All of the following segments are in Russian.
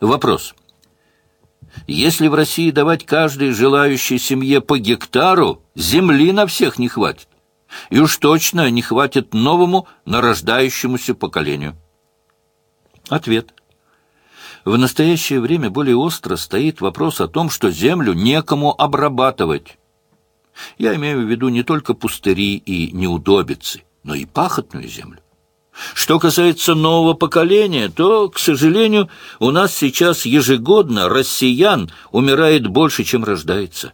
Вопрос. Если в России давать каждой желающей семье по гектару, земли на всех не хватит. И уж точно не хватит новому нарождающемуся поколению. Ответ. В настоящее время более остро стоит вопрос о том, что землю некому обрабатывать. Я имею в виду не только пустыри и неудобицы, но и пахотную землю. Что касается нового поколения, то, к сожалению, у нас сейчас ежегодно россиян умирает больше, чем рождается.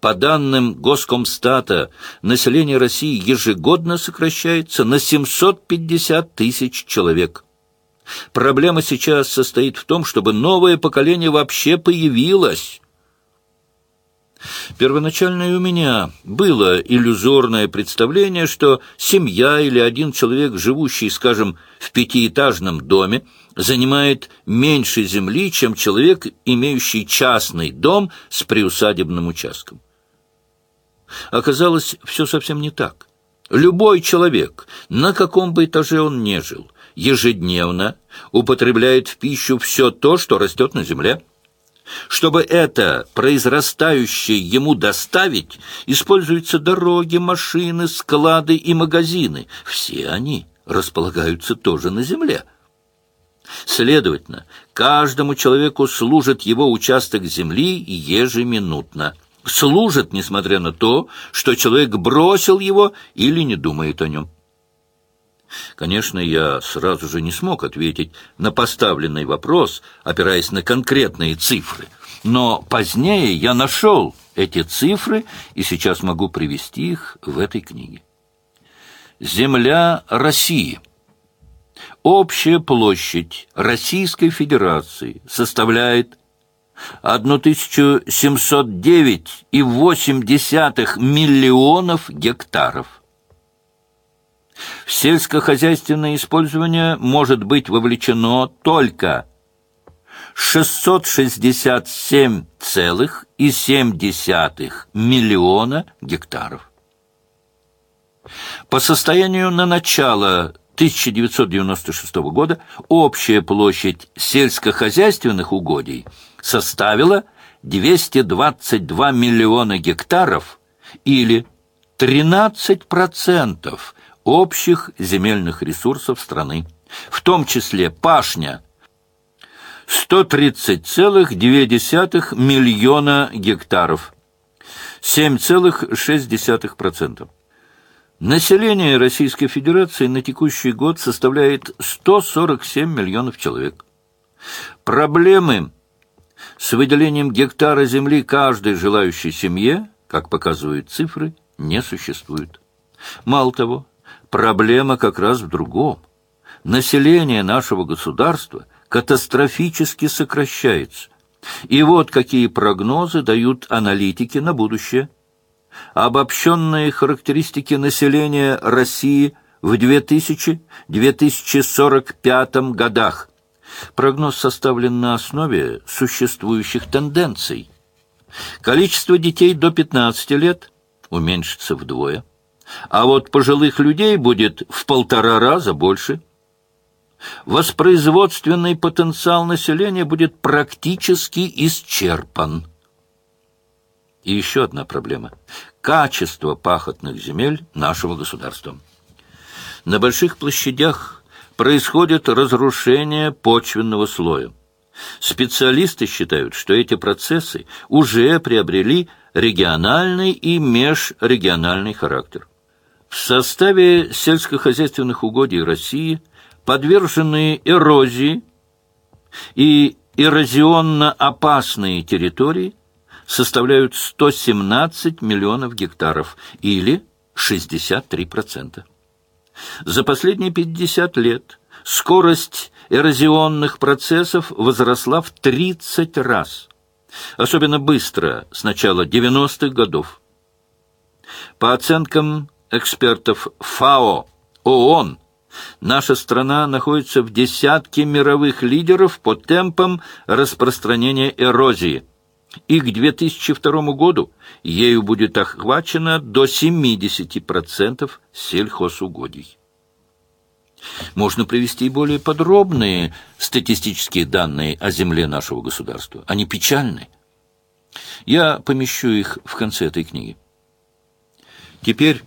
По данным Госкомстата, население России ежегодно сокращается на 750 тысяч человек. Проблема сейчас состоит в том, чтобы новое поколение вообще появилось. Первоначально у меня было иллюзорное представление, что семья или один человек, живущий, скажем, в пятиэтажном доме, занимает меньше земли, чем человек, имеющий частный дом с приусадебным участком. Оказалось, все совсем не так. Любой человек, на каком бы этаже он ни жил, ежедневно употребляет в пищу все то, что растет на земле. Чтобы это произрастающее ему доставить, используются дороги, машины, склады и магазины. Все они располагаются тоже на земле. Следовательно, каждому человеку служит его участок земли ежеминутно. Служит, несмотря на то, что человек бросил его или не думает о нем. Конечно, я сразу же не смог ответить на поставленный вопрос, опираясь на конкретные цифры. Но позднее я нашел эти цифры и сейчас могу привести их в этой книге. Земля России. Общая площадь Российской Федерации составляет 1709,8 миллионов гектаров. Сельскохозяйственное использование может быть вовлечено только 667,7 миллиона гектаров. По состоянию на начало 1996 года общая площадь сельскохозяйственных угодий составила 222 миллиона гектаров или 13% общих земельных ресурсов страны, в том числе пашня 130,2 миллиона гектаров, 7,6%. Население Российской Федерации на текущий год составляет 147 миллионов человек. Проблемы с выделением гектара земли каждой желающей семье, как показывают цифры, не существует. Мало того, Проблема как раз в другом. Население нашего государства катастрофически сокращается. И вот какие прогнозы дают аналитики на будущее. Обобщенные характеристики населения России в 2000-2045 годах. Прогноз составлен на основе существующих тенденций. Количество детей до 15 лет уменьшится вдвое а вот пожилых людей будет в полтора раза больше. Воспроизводственный потенциал населения будет практически исчерпан. И еще одна проблема – качество пахотных земель нашего государства. На больших площадях происходит разрушение почвенного слоя. Специалисты считают, что эти процессы уже приобрели региональный и межрегиональный характер. В составе сельскохозяйственных угодий России подверженные эрозии и эрозионно опасные территории составляют 117 миллионов гектаров или 63%. За последние 50 лет скорость эрозионных процессов возросла в 30 раз. Особенно быстро с начала 90-х годов. По оценкам экспертов ФАО, ООН, наша страна находится в десятке мировых лидеров по темпам распространения эрозии, и к 2002 году ею будет охвачено до 70% сельхозугодий. Можно привести более подробные статистические данные о земле нашего государства. Они печальны. Я помещу их в конце этой книги. Теперь,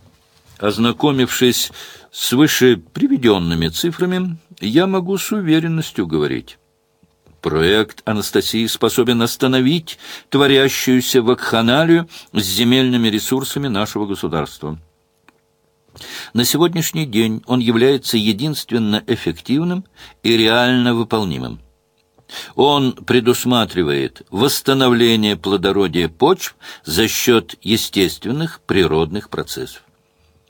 ознакомившись с выше приведенными цифрами, я могу с уверенностью говорить. Проект Анастасии способен остановить творящуюся вакханалию с земельными ресурсами нашего государства. На сегодняшний день он является единственно эффективным и реально выполнимым. Он предусматривает восстановление плодородия почв за счет естественных природных процессов.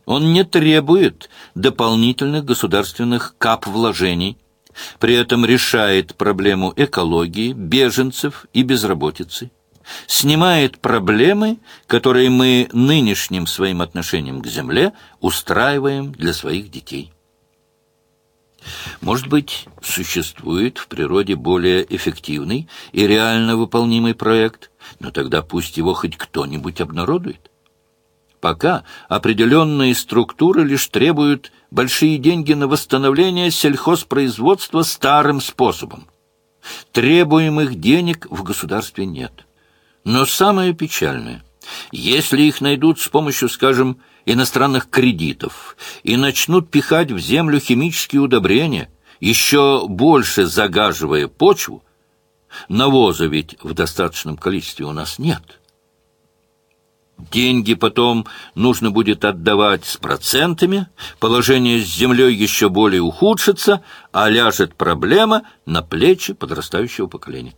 Он не требует дополнительных государственных кап-вложений, при этом решает проблему экологии, беженцев и безработицы снимает проблемы, которые мы нынешним своим отношением к земле устраиваем для своих детей. Может быть, существует в природе более эффективный и реально выполнимый проект, но тогда пусть его хоть кто-нибудь обнародует. Пока определенные структуры лишь требуют большие деньги на восстановление сельхозпроизводства старым способом. Требуемых денег в государстве нет. Но самое печальное, если их найдут с помощью, скажем, иностранных кредитов и начнут пихать в землю химические удобрения, еще больше загаживая почву, навоза ведь в достаточном количестве у нас нет. Деньги потом нужно будет отдавать с процентами, положение с землей еще более ухудшится, а ляжет проблема на плечи подрастающего поколения.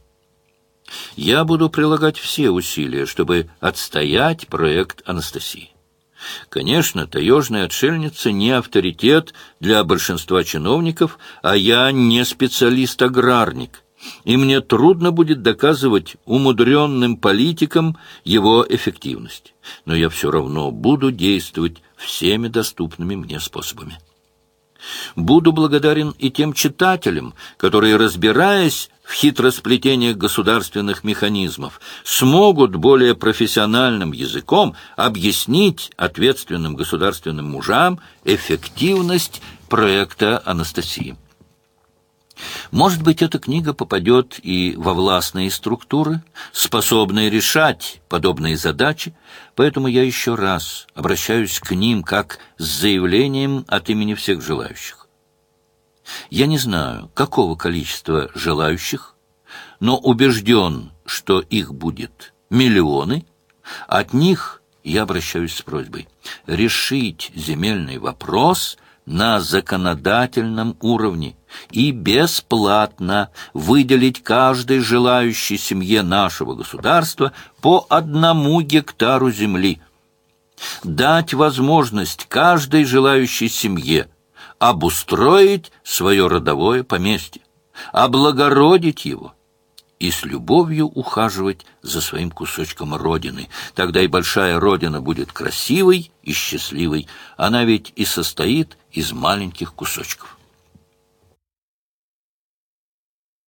Я буду прилагать все усилия, чтобы отстоять проект Анастасии. Конечно, таежная отшельница не авторитет для большинства чиновников, а я не специалист-аграрник, и мне трудно будет доказывать умудренным политикам его эффективность. Но я все равно буду действовать всеми доступными мне способами. Буду благодарен и тем читателям, которые, разбираясь в хитросплетениях государственных механизмов, смогут более профессиональным языком объяснить ответственным государственным мужам эффективность проекта Анастасии. Может быть, эта книга попадет и во властные структуры, способные решать подобные задачи, поэтому я еще раз обращаюсь к ним как с заявлением от имени всех желающих. Я не знаю, какого количества желающих, но убежден, что их будет миллионы. От них я обращаюсь с просьбой решить земельный вопрос на законодательном уровне и бесплатно выделить каждой желающей семье нашего государства по одному гектару земли, дать возможность каждой желающей семье обустроить свое родовое поместье, облагородить его и с любовью ухаживать за своим кусочком родины. Тогда и большая родина будет красивой и счастливой. Она ведь и состоит из маленьких кусочков.